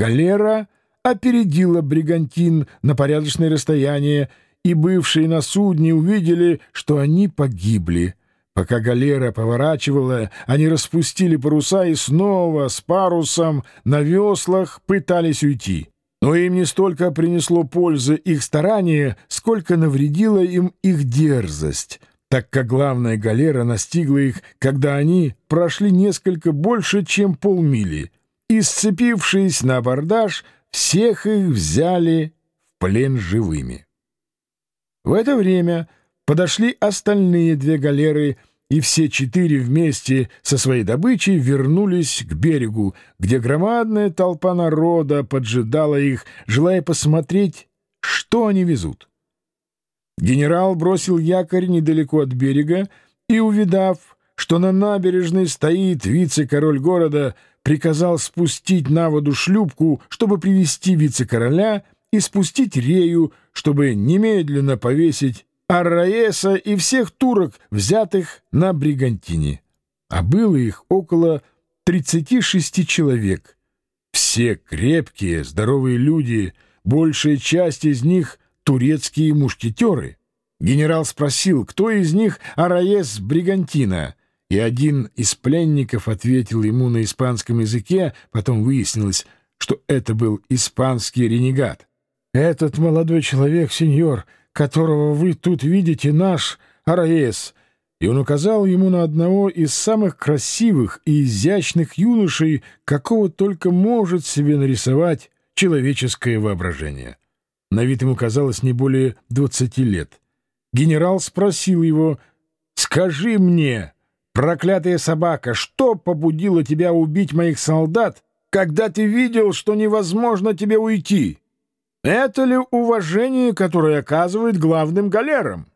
Галера опередила бригантин на порядочное расстояние, и бывшие на судне увидели, что они погибли. Пока галера поворачивала, они распустили паруса и снова с парусом на веслах пытались уйти. Но им не столько принесло пользы их старания, сколько навредила им их дерзость, так как главная галера настигла их, когда они прошли несколько больше, чем полмили, и, сцепившись на абордаж, всех их взяли в плен живыми. В это время подошли остальные две галеры, и все четыре вместе со своей добычей вернулись к берегу, где громадная толпа народа поджидала их, желая посмотреть, что они везут. Генерал бросил якорь недалеко от берега и, увидав, что на набережной стоит вице-король города, приказал спустить на воду шлюпку, чтобы привести вице-короля и спустить рею, чтобы немедленно повесить Арраеса и всех турок, взятых на Бригантине. А было их около 36 человек. Все крепкие, здоровые люди, большая часть из них — турецкие мушкетеры. Генерал спросил, кто из них Араес Бригантина, и один из пленников ответил ему на испанском языке, потом выяснилось, что это был испанский ренегат. «Этот молодой человек, сеньор», которого вы тут видите, наш Араес». И он указал ему на одного из самых красивых и изящных юношей, какого только может себе нарисовать человеческое воображение. На вид ему казалось не более двадцати лет. Генерал спросил его, «Скажи мне, проклятая собака, что побудило тебя убить моих солдат, когда ты видел, что невозможно тебе уйти?» Это ли уважение, которое оказывает главным галерам?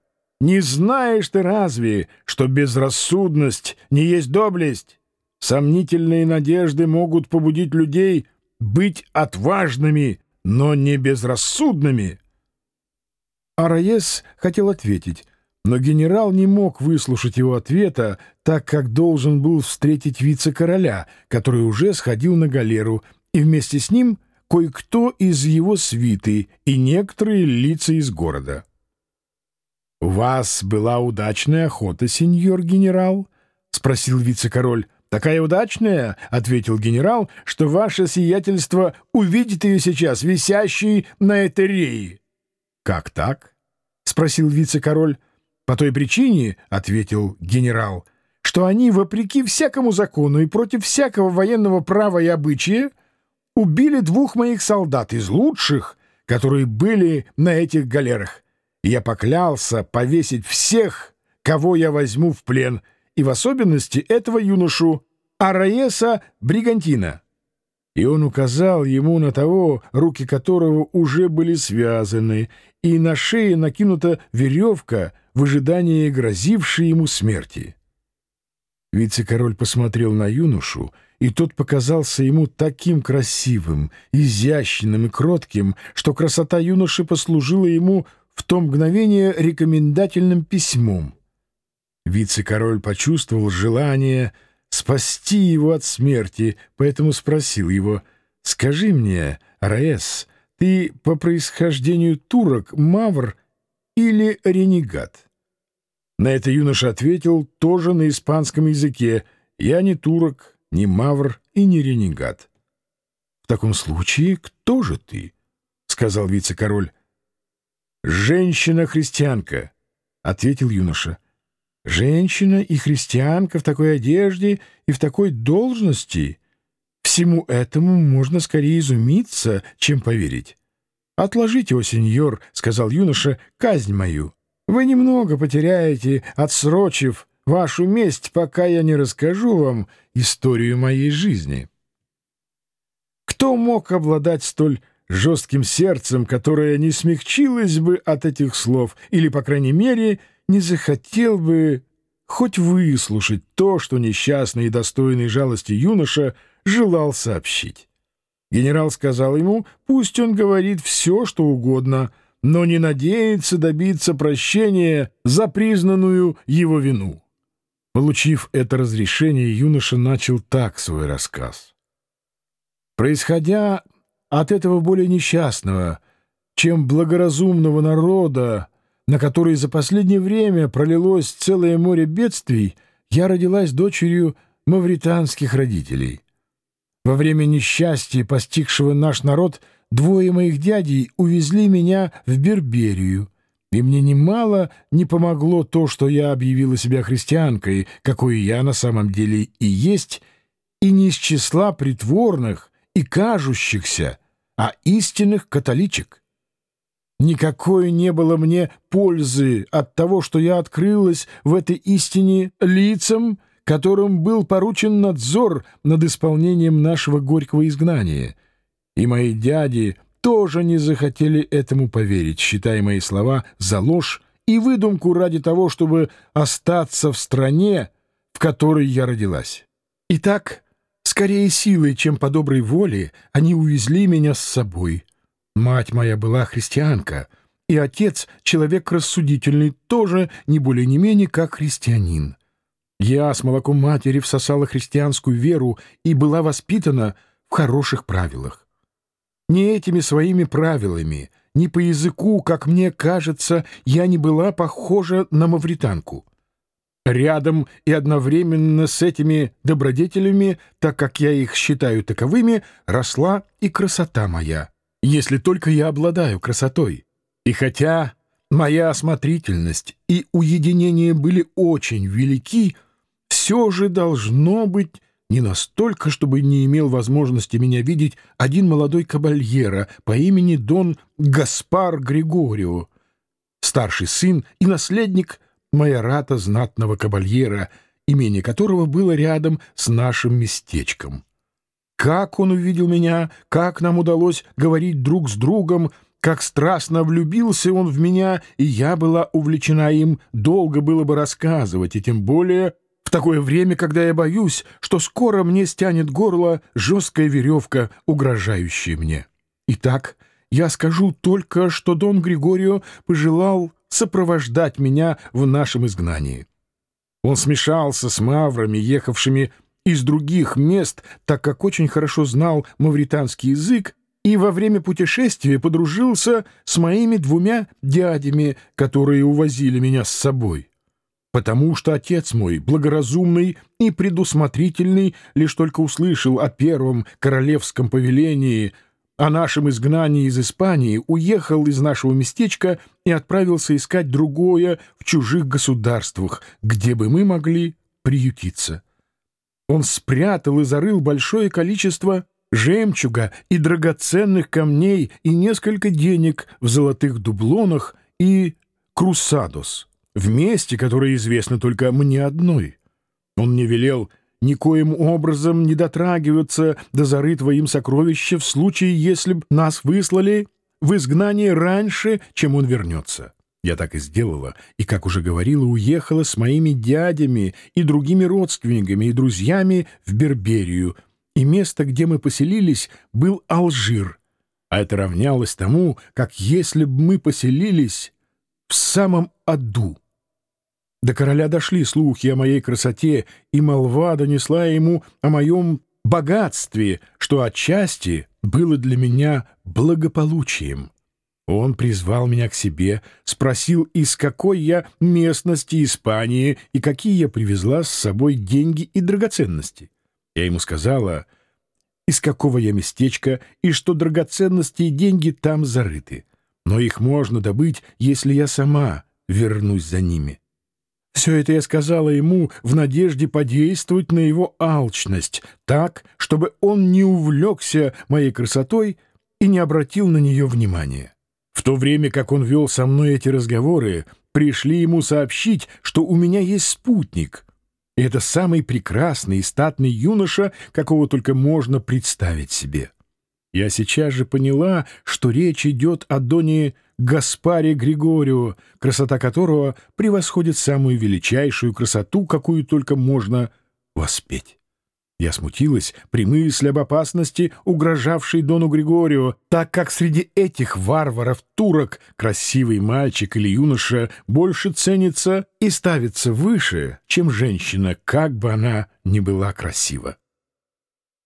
Не знаешь ты разве, что безрассудность не есть доблесть? Сомнительные надежды могут побудить людей быть отважными, но не безрассудными. Араес хотел ответить, но генерал не мог выслушать его ответа, так как должен был встретить вице-короля, который уже сходил на галеру, и вместе с ним — кое-кто из его свиты и некоторые лица из города. — У вас была удачная охота, сеньор генерал? — спросил вице-король. — Такая удачная, — ответил генерал, — что ваше сиятельство увидит ее сейчас, висящей на этой рее. — Как так? — спросил вице-король. — По той причине, — ответил генерал, — что они, вопреки всякому закону и против всякого военного права и обычая, — убили двух моих солдат из лучших, которые были на этих галерах. я поклялся повесить всех, кого я возьму в плен, и в особенности этого юношу Араеса Бригантина. И он указал ему на того, руки которого уже были связаны, и на шее накинута веревка в ожидании грозившей ему смерти. Вице-король посмотрел на юношу, и тот показался ему таким красивым, изящным и кротким, что красота юноши послужила ему в то мгновение рекомендательным письмом. Вице-король почувствовал желание спасти его от смерти, поэтому спросил его, «Скажи мне, Раэс, ты по происхождению турок, мавр или ренегат?» На это юноша ответил тоже на испанском языке «Я не турок, не мавр и не ренегат». «В таком случае кто же ты?» — сказал вице-король. «Женщина-христианка», — ответил юноша. «Женщина и христианка в такой одежде и в такой должности. Всему этому можно скорее изумиться, чем поверить». «Отложите, о сеньор», — сказал юноша, — «казнь мою». Вы немного потеряете, отсрочив вашу месть, пока я не расскажу вам историю моей жизни. Кто мог обладать столь жестким сердцем, которое не смягчилось бы от этих слов, или, по крайней мере, не захотел бы хоть выслушать то, что несчастный и достойный жалости юноша желал сообщить? Генерал сказал ему, пусть он говорит все, что угодно — но не надеется добиться прощения за признанную его вину. Получив это разрешение, юноша начал так свой рассказ. Происходя от этого более несчастного, чем благоразумного народа, на который за последнее время пролилось целое море бедствий, я родилась дочерью мавританских родителей. Во время несчастья, постигшего наш народ, двое моих дядей увезли меня в Берберию, и мне немало не помогло то, что я объявила себя христианкой, какой я на самом деле и есть, и не из числа притворных и кажущихся, а истинных католичек. Никакой не было мне пользы от того, что я открылась в этой истине лицам, которым был поручен надзор над исполнением нашего горького изгнания. И мои дяди тоже не захотели этому поверить, считая мои слова за ложь и выдумку ради того, чтобы остаться в стране, в которой я родилась. Итак, скорее силой, чем по доброй воле, они увезли меня с собой. Мать моя была христианка, и отец, человек рассудительный, тоже не более не менее, как христианин. Я с молоком матери всосала христианскую веру и была воспитана в хороших правилах. Не этими своими правилами, не по языку, как мне кажется, я не была похожа на мавританку. Рядом и одновременно с этими добродетелями, так как я их считаю таковыми, росла и красота моя, если только я обладаю красотой. И хотя моя осмотрительность и уединение были очень велики, все же должно быть не настолько, чтобы не имел возможности меня видеть один молодой кабальера по имени Дон Гаспар Григорио, старший сын и наследник майората знатного кабальера, имение которого было рядом с нашим местечком. Как он увидел меня, как нам удалось говорить друг с другом, как страстно влюбился он в меня, и я была увлечена им, долго было бы рассказывать, и тем более в такое время, когда я боюсь, что скоро мне стянет горло жесткая веревка, угрожающая мне. Итак, я скажу только, что Дон Григорио пожелал сопровождать меня в нашем изгнании. Он смешался с маврами, ехавшими из других мест, так как очень хорошо знал мавританский язык, и во время путешествия подружился с моими двумя дядями, которые увозили меня с собой потому что отец мой, благоразумный и предусмотрительный, лишь только услышал о первом королевском повелении, о нашем изгнании из Испании, уехал из нашего местечка и отправился искать другое в чужих государствах, где бы мы могли приютиться. Он спрятал и зарыл большое количество жемчуга и драгоценных камней и несколько денег в золотых дублонах и крусадос в месте, которое известно только мне одной. Он не велел никоим образом не дотрагиваться до зарытого им сокровища в случае, если б нас выслали в изгнание раньше, чем он вернется. Я так и сделала, и, как уже говорила, уехала с моими дядями и другими родственниками и друзьями в Берберию, и место, где мы поселились, был Алжир, а это равнялось тому, как если бы мы поселились в самом аду. До короля дошли слухи о моей красоте, и молва донесла ему о моем богатстве, что отчасти было для меня благополучием. Он призвал меня к себе, спросил, из какой я местности Испании и какие я привезла с собой деньги и драгоценности. Я ему сказала, из какого я местечка и что драгоценности и деньги там зарыты. Но их можно добыть, если я сама вернусь за ними. Все это я сказала ему в надежде подействовать на его алчность, так, чтобы он не увлекся моей красотой и не обратил на нее внимания. В то время, как он вел со мной эти разговоры, пришли ему сообщить, что у меня есть спутник, и это самый прекрасный и статный юноша, какого только можно представить себе. Я сейчас же поняла, что речь идет о Доне Гаспаре Григорио, красота которого превосходит самую величайшую красоту, какую только можно воспеть. Я смутилась при мысли об опасности, угрожавшей Дону Григорио, так как среди этих варваров-турок красивый мальчик или юноша больше ценится и ставится выше, чем женщина, как бы она ни была красива.